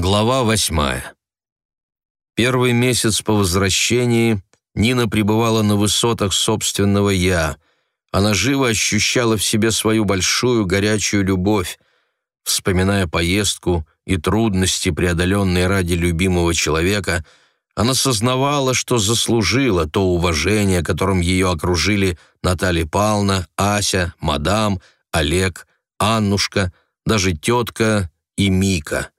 Глава восьмая. Первый месяц по возвращении Нина пребывала на высотах собственного «я». Она живо ощущала в себе свою большую горячую любовь, вспоминая поездку и трудности, преодоленные ради любимого человека, она сознавала, что заслужила то уважение, которым ее окружили Наталья Павловна, Ася, мадам, Олег, Аннушка, даже тетка и Мика.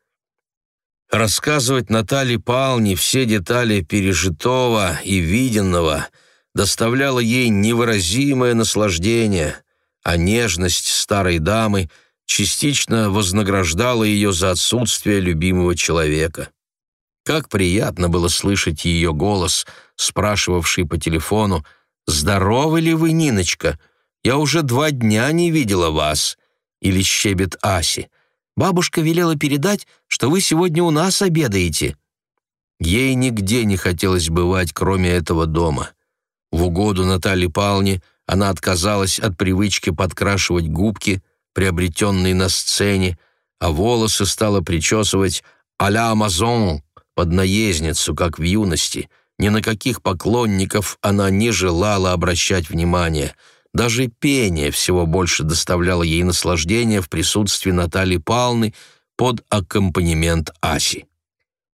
Рассказывать Наталье Павловне все детали пережитого и виденного доставляло ей невыразимое наслаждение, а нежность старой дамы частично вознаграждала ее за отсутствие любимого человека. Как приятно было слышать ее голос, спрашивавший по телефону «Здоровы ли вы, Ниночка? Я уже два дня не видела вас» или щебет Аси – Бабушка велела передать, что вы сегодня у нас обедаете». Ей нигде не хотелось бывать, кроме этого дома. В угоду Наталье Павловне она отказалась от привычки подкрашивать губки, приобретенные на сцене, а волосы стала причесывать а-ля Амазон под наездницу, как в юности. Ни на каких поклонников она не желала обращать внимания — даже пение всего больше доставляло ей наслаждение в присутствии Натальи Палны под аккомпанемент Аси.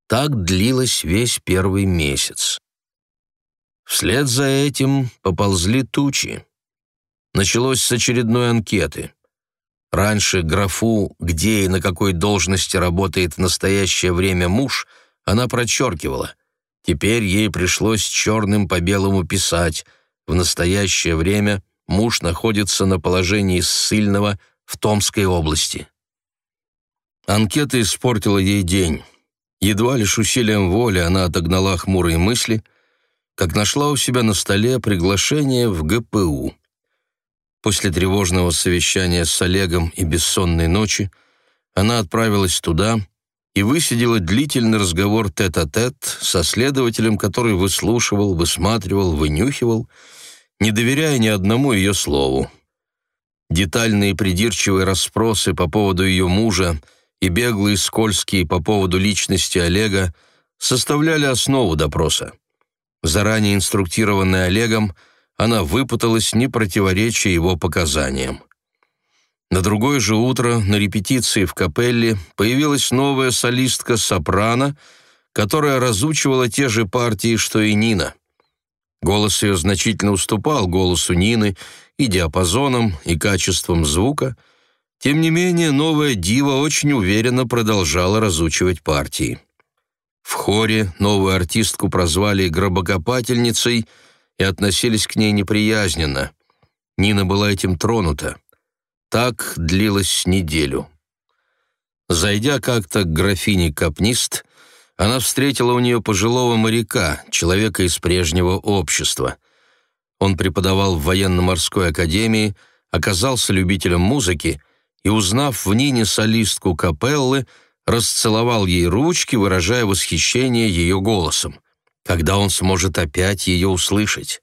Так длилось весь первый месяц. Вслед за этим поползли тучи. Началось с очередной анкеты. Раньше графу, где и на какой должности работает в настоящее время муж, она прочеркивала. Теперь ей пришлось черным по белому писать «в настоящее время муж находится на положении ссыльного в Томской области. Анкета испортила ей день. Едва лишь усилием воли она отогнала хмурые мысли, как нашла у себя на столе приглашение в ГПУ. После тревожного совещания с Олегом и бессонной ночи она отправилась туда и высидела длительный разговор тет-а-тет -тет со следователем, который выслушивал, высматривал, вынюхивал — не доверяя ни одному ее слову. Детальные придирчивые расспросы по поводу ее мужа и беглые скользкие по поводу личности Олега составляли основу допроса. Заранее инструктированная Олегом, она выпуталась, не противоречия его показаниям. На другое же утро на репетиции в капелле появилась новая солистка-сопрано, которая разучивала те же партии, что и Нина — Голос ее значительно уступал голосу Нины и диапазоном, и качеством звука. Тем не менее, новая дива очень уверенно продолжала разучивать партии. В хоре новую артистку прозвали «гробокопательницей» и относились к ней неприязненно. Нина была этим тронута. Так длилось неделю. Зайдя как-то к графине Капнист, она встретила у нее пожилого моряка, человека из прежнего общества. Он преподавал в военно-морской академии, оказался любителем музыки и, узнав в Нине солистку капеллы, расцеловал ей ручки, выражая восхищение ее голосом. Когда он сможет опять ее услышать?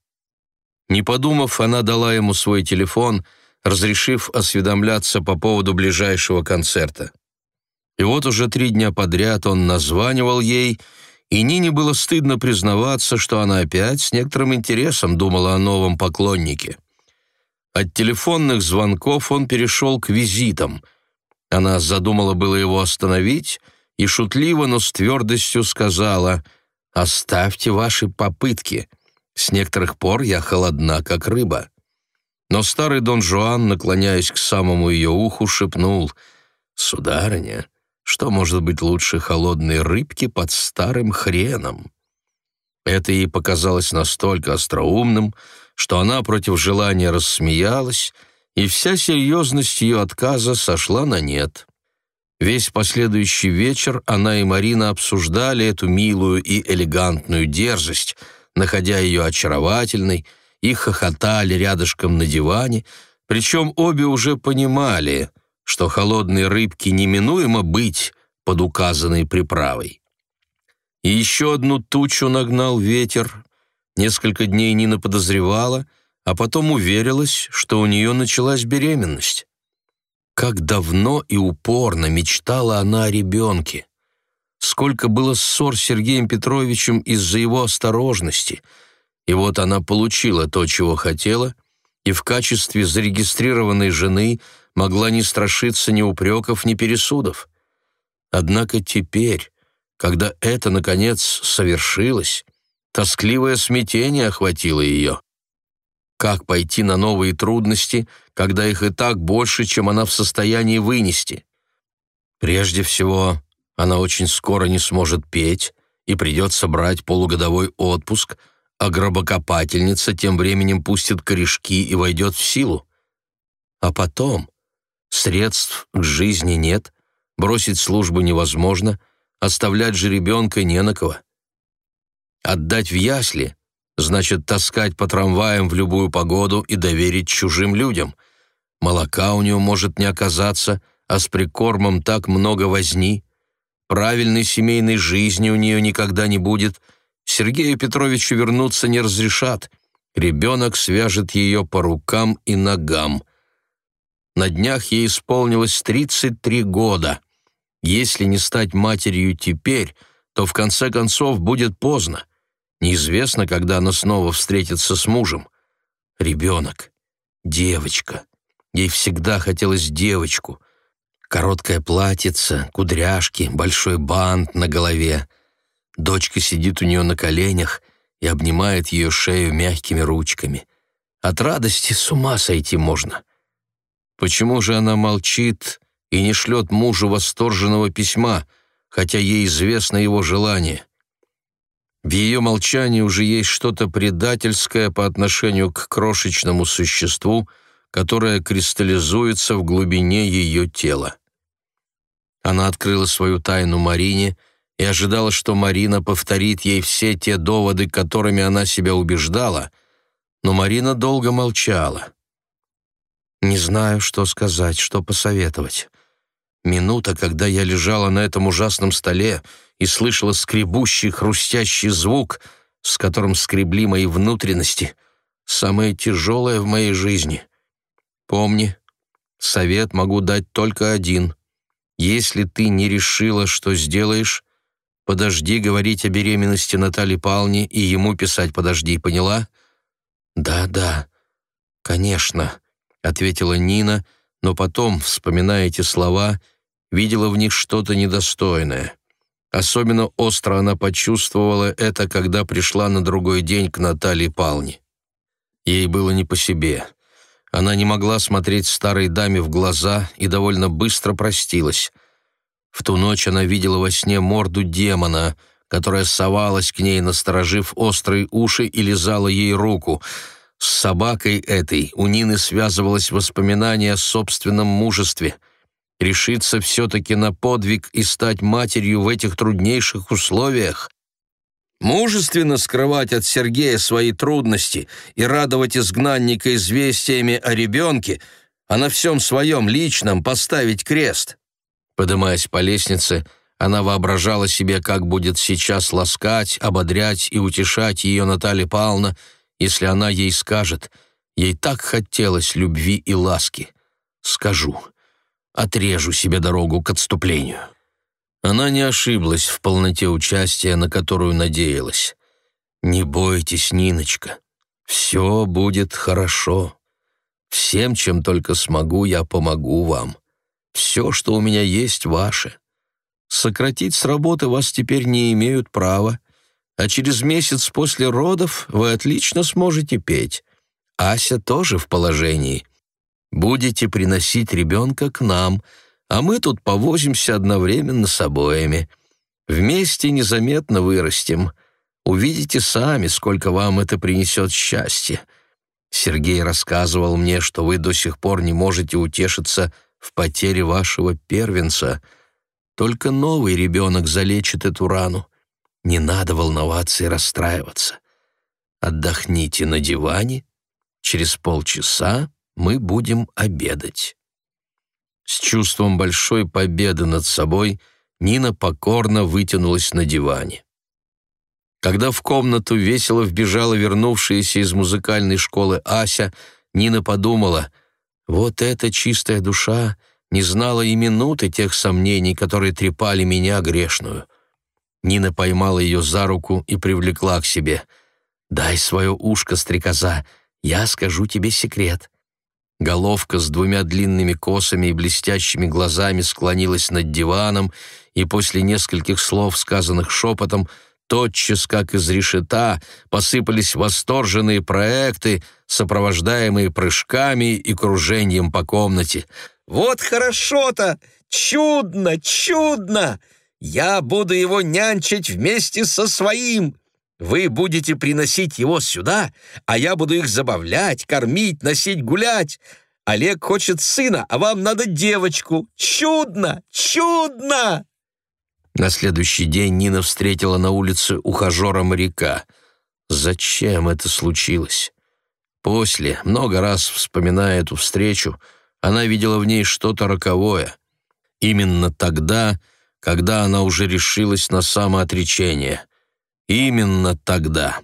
Не подумав, она дала ему свой телефон, разрешив осведомляться по поводу ближайшего концерта. И вот уже три дня подряд он названивал ей, и Нине было стыдно признаваться, что она опять с некоторым интересом думала о новом поклоннике. От телефонных звонков он перешел к визитам. Она задумала было его остановить и шутливо, но с твердостью сказала «Оставьте ваши попытки. С некоторых пор я холодна, как рыба». Но старый Дон Жуан, наклоняясь к самому ее уху, шепнул «Сударыня, что может быть лучше холодной рыбки под старым хреном? Это ей показалось настолько остроумным, что она против желания рассмеялась, и вся серьезность ее отказа сошла на нет. Весь последующий вечер она и Марина обсуждали эту милую и элегантную дерзость, находя ее очаровательной, и хохотали рядышком на диване, причем обе уже понимали — что холодной рыбке неминуемо быть под указанной приправой. И еще одну тучу нагнал ветер. Несколько дней Нина подозревала, а потом уверилась, что у нее началась беременность. Как давно и упорно мечтала она о ребенке. сколько было ссор с Сергеем Петровичем из-за его осторожности. И вот она получила то, чего хотела, и в качестве зарегистрированной жены могла не страшиться ни упреков, ни пересудов. Однако теперь, когда это, наконец, совершилось, тоскливое смятение охватило ее. Как пойти на новые трудности, когда их и так больше, чем она в состоянии вынести? Прежде всего, она очень скоро не сможет петь, и придется брать полугодовой отпуск, а гробокопательница тем временем пустит корешки и войдет в силу. А потом средств к жизни нет, бросить службу невозможно, оставлять же ребенка не на кого. Отдать в ясли значит таскать по трамваям в любую погоду и доверить чужим людям. Молока у нее может не оказаться, а с прикормом так много возни. Правильной семейной жизни у нее никогда не будет. Сергею Петровичу вернуться не разрешат. Ребенок свяжет ее по рукам и ногам. На днях ей исполнилось 33 года. Если не стать матерью теперь, то в конце концов будет поздно. Неизвестно, когда она снова встретится с мужем. Ребенок, девочка. Ей всегда хотелось девочку. Короткое платьице, кудряшки, большой бант на голове. Дочка сидит у нее на коленях и обнимает ее шею мягкими ручками. От радости с ума сойти можно. Почему же она молчит и не шлет мужу восторженного письма, хотя ей известно его желание? В ее молчании уже есть что-то предательское по отношению к крошечному существу, которое кристаллизуется в глубине ее тела. Она открыла свою тайну Марине и ожидала, что Марина повторит ей все те доводы, которыми она себя убеждала, но Марина долго молчала. «Не знаю, что сказать, что посоветовать. Минута, когда я лежала на этом ужасном столе, — и слышала скребущий, хрустящий звук, с которым скребли мои внутренности, самое тяжелое в моей жизни. Помни, совет могу дать только один. Если ты не решила, что сделаешь, подожди говорить о беременности Натальи Павловне и ему писать подожди, поняла? Да, да, конечно, ответила Нина, но потом, вспоминая эти слова, видела в них что-то недостойное. Особенно остро она почувствовала это, когда пришла на другой день к Наталье Палне. Ей было не по себе. Она не могла смотреть старой даме в глаза и довольно быстро простилась. В ту ночь она видела во сне морду демона, которая совалась к ней, насторожив острые уши и лизала ей руку. С собакой этой у Нины связывалось воспоминание о собственном мужестве — решиться все-таки на подвиг и стать матерью в этих труднейших условиях? Мужественно скрывать от Сергея свои трудности и радовать изгнанника известиями о ребенке, а на всем своем личном поставить крест? Подымаясь по лестнице, она воображала себе, как будет сейчас ласкать, ободрять и утешать ее Наталья Павловна, если она ей скажет, ей так хотелось любви и ласки. «Скажу, отрежу себе дорогу к отступлению. Она не ошиблась в полноте участия, на которую надеялась. «Не бойтесь, Ниночка, все будет хорошо. Всем, чем только смогу, я помогу вам. Все, что у меня есть, ваше. Сократить с работы вас теперь не имеют права, а через месяц после родов вы отлично сможете петь. Ася тоже в положении» Будете приносить ребенка к нам, а мы тут повозимся одновременно с обоими. Вместе незаметно вырастем. Увидите сами, сколько вам это принесет счастья. Сергей рассказывал мне, что вы до сих пор не можете утешиться в потере вашего первенца. Только новый ребенок залечит эту рану. Не надо волноваться и расстраиваться. Отдохните на диване. Через полчаса мы будем обедать». С чувством большой победы над собой Нина покорно вытянулась на диване. Когда в комнату весело вбежала вернувшаяся из музыкальной школы Ася, Нина подумала, «Вот эта чистая душа не знала и минуты тех сомнений, которые трепали меня грешную. Нина поймала ее за руку и привлекла к себе. «Дай свое ушко, стрекоза, я скажу тебе секрет». Головка с двумя длинными косами и блестящими глазами склонилась над диваном, и после нескольких слов, сказанных шепотом, тотчас, как из решета, посыпались восторженные проекты, сопровождаемые прыжками и кружением по комнате. «Вот хорошо-то! Чудно, чудно! Я буду его нянчить вместе со своим! Вы будете приносить его сюда, а я буду их забавлять, кормить, носить, гулять. Олег хочет сына, а вам надо девочку. Чудно, чудно!» На следующий день Нина встретила на улице ухажера-моряка. Зачем это случилось? После, много раз вспоминая эту встречу, она видела в ней что-то роковое. Именно тогда, когда она уже решилась на самоотречение. Именно тогда.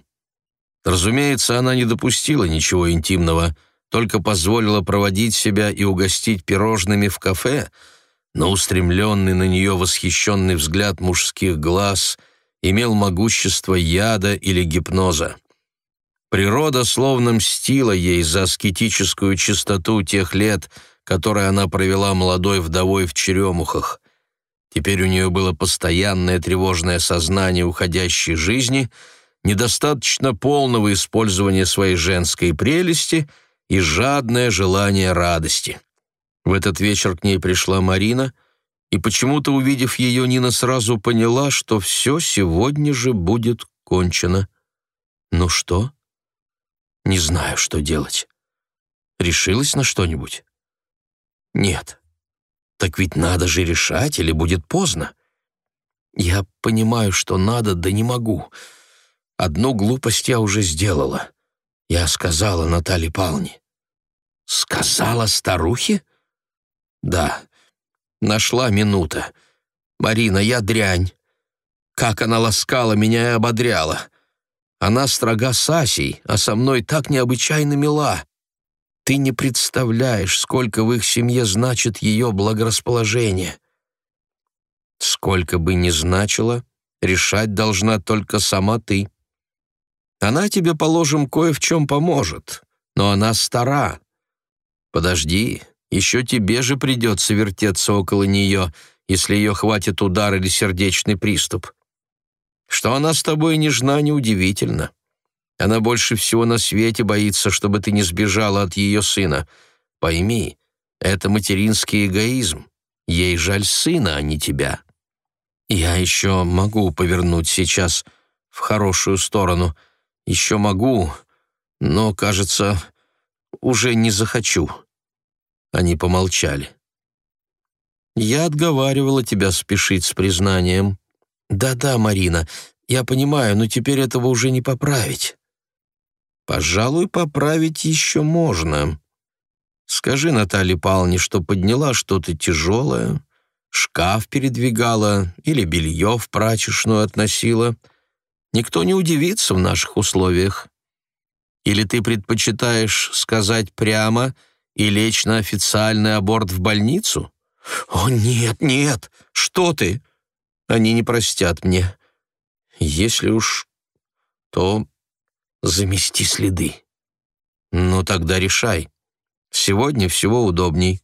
Разумеется, она не допустила ничего интимного, только позволила проводить себя и угостить пирожными в кафе — но устремленный на нее восхищенный взгляд мужских глаз имел могущество яда или гипноза. Природа словно мстила ей за аскетическую чистоту тех лет, которые она провела молодой вдовой в черемухах. Теперь у нее было постоянное тревожное сознание уходящей жизни, недостаточно полного использования своей женской прелести и жадное желание радости. В этот вечер к ней пришла Марина, и почему-то, увидев ее, Нина сразу поняла, что все сегодня же будет кончено. «Ну что?» «Не знаю, что делать. Решилась на что-нибудь?» «Нет. Так ведь надо же решать, или будет поздно. Я понимаю, что надо, да не могу. Одну глупость я уже сделала. Я сказала Наталье Павловне». «Сказала старухе?» Да, нашла минута. Марина, я дрянь. Как она ласкала меня и ободряла. Она строга с Асей, а со мной так необычайно мила. Ты не представляешь, сколько в их семье значит ее благорасположение. Сколько бы ни значило, решать должна только сама ты. Она тебе, положим, кое в чем поможет, но она стара. Подожди, еще тебе же придется вертеться около нее, если ее хватит удар или сердечный приступ. Что она с тобой нежна, неудивительно. Она больше всего на свете боится, чтобы ты не сбежала от ее сына. Пойми, это материнский эгоизм. Ей жаль сына, а не тебя. Я еще могу повернуть сейчас в хорошую сторону. Еще могу, но, кажется, уже не захочу. Они помолчали. «Я отговаривала тебя спешить с признанием». «Да-да, Марина, я понимаю, но теперь этого уже не поправить». «Пожалуй, поправить еще можно. Скажи Наталье Павловне, что подняла что-то тяжелое, шкаф передвигала или белье в прачечную относила. Никто не удивится в наших условиях. Или ты предпочитаешь сказать прямо — и лечь на официальный аборт в больницу? О, нет, нет, что ты? Они не простят мне. Если уж, то замести следы. Ну, тогда решай. Сегодня всего удобней.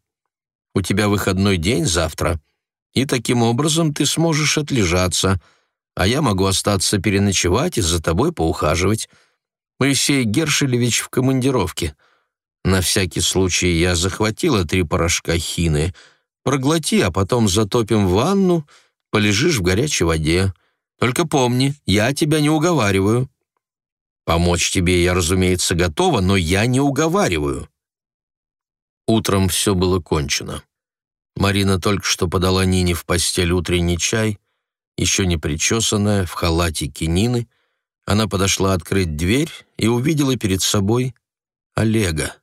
У тебя выходной день завтра, и таким образом ты сможешь отлежаться, а я могу остаться переночевать и за тобой поухаживать. Моисей Гершелевич в командировке — на всякий случай я захватила три порошка хины. Проглоти, а потом затопим ванну, полежишь в горячей воде. Только помни, я тебя не уговариваю. Помочь тебе я, разумеется, готова, но я не уговариваю. Утром все было кончено. Марина только что подала Нине в постель утренний чай, еще не причесанная, в халатике Нины. Она подошла открыть дверь и увидела перед собой Олега.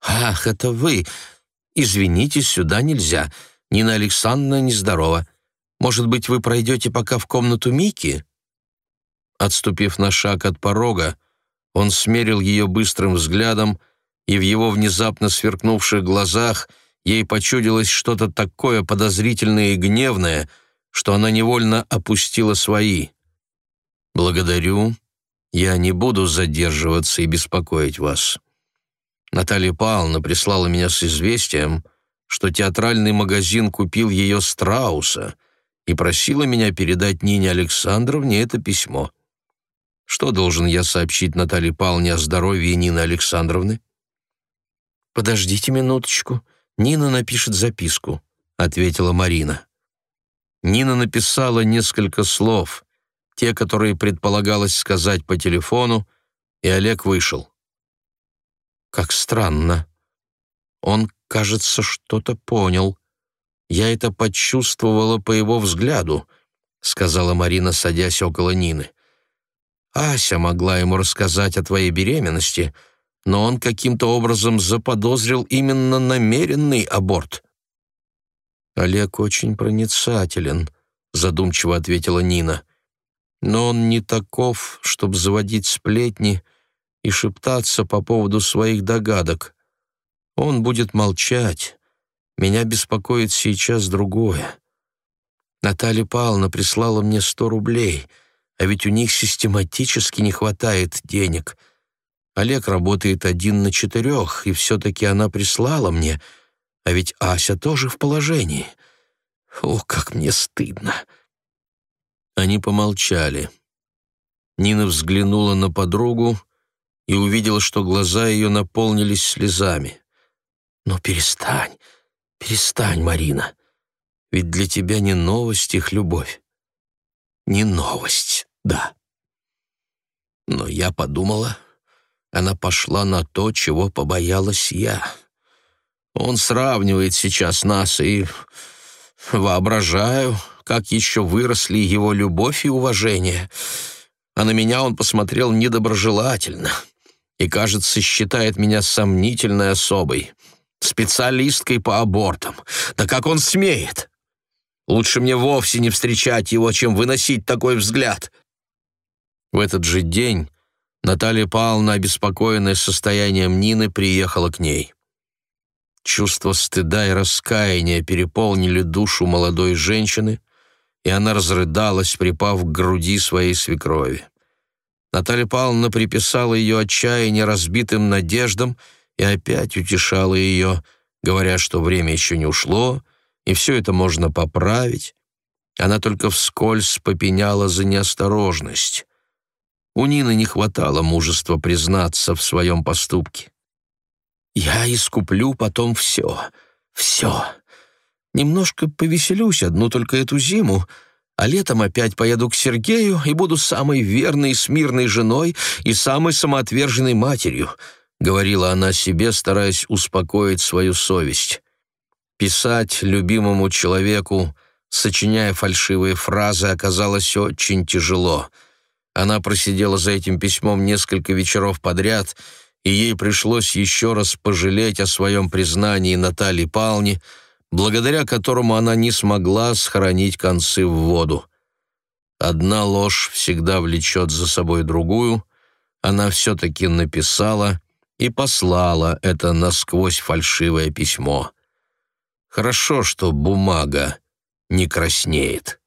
«Ах, это вы! Извините, сюда нельзя. Нина Александровна нездорова. Может быть, вы пройдете пока в комнату Мики?» Отступив на шаг от порога, он смерил ее быстрым взглядом, и в его внезапно сверкнувших глазах ей почудилось что-то такое подозрительное и гневное, что она невольно опустила свои. «Благодарю. Я не буду задерживаться и беспокоить вас». Наталья Павловна прислала меня с известием, что театральный магазин купил ее страуса и просила меня передать Нине Александровне это письмо. Что должен я сообщить Наталье Павловне о здоровье Нины Александровны? «Подождите минуточку, Нина напишет записку», — ответила Марина. Нина написала несколько слов, те, которые предполагалось сказать по телефону, и Олег вышел. Как странно. Он, кажется, что-то понял. Я это почувствовала по его взгляду, сказала Марина, садясь около Нины. Ася могла ему рассказать о твоей беременности, но он каким-то образом заподозрил именно намеренный аборт. Олег очень проницателен, задумчиво ответила Нина. Но он не таков, чтобы заводить сплетни и шептаться по поводу своих догадок. Он будет молчать. Меня беспокоит сейчас другое. Наталья Павловна прислала мне сто рублей, а ведь у них систематически не хватает денег. Олег работает один на четырех, и все-таки она прислала мне, а ведь Ася тоже в положении. О, как мне стыдно!» Они помолчали. Нина взглянула на подругу и увидела, что глаза ее наполнились слезами. «Ну, перестань, перестань, Марина. Ведь для тебя не новость их любовь. Не новость, да. Но я подумала, она пошла на то, чего побоялась я. Он сравнивает сейчас нас, и воображаю, как еще выросли его любовь и уважение. А на меня он посмотрел недоброжелательно и, кажется, считает меня сомнительной особой, специалисткой по абортам. Да как он смеет? Лучше мне вовсе не встречать его, чем выносить такой взгляд. В этот же день Наталья Павловна, обеспокоенная состоянием Нины, приехала к ней. Чувство стыда и раскаяния переполнили душу молодой женщины, и она разрыдалась, припав к груди своей свекрови. Наталья Павловна приписала ее отчаяние разбитым надеждам и опять утешала ее, говоря, что время еще не ушло, и все это можно поправить. Она только вскользь попеняла за неосторожность. У Нины не хватало мужества признаться в своем поступке. «Я искуплю потом все, все. Немножко повеселюсь одну только эту зиму, а летом опять поеду к Сергею и буду самой верной и смирной женой и самой самоотверженной матерью», — говорила она себе, стараясь успокоить свою совесть. Писать любимому человеку, сочиняя фальшивые фразы, оказалось очень тяжело. Она просидела за этим письмом несколько вечеров подряд, и ей пришлось еще раз пожалеть о своем признании Натальи Пални, благодаря которому она не смогла схоронить концы в воду. Одна ложь всегда влечет за собой другую, она все-таки написала и послала это насквозь фальшивое письмо. Хорошо, что бумага не краснеет.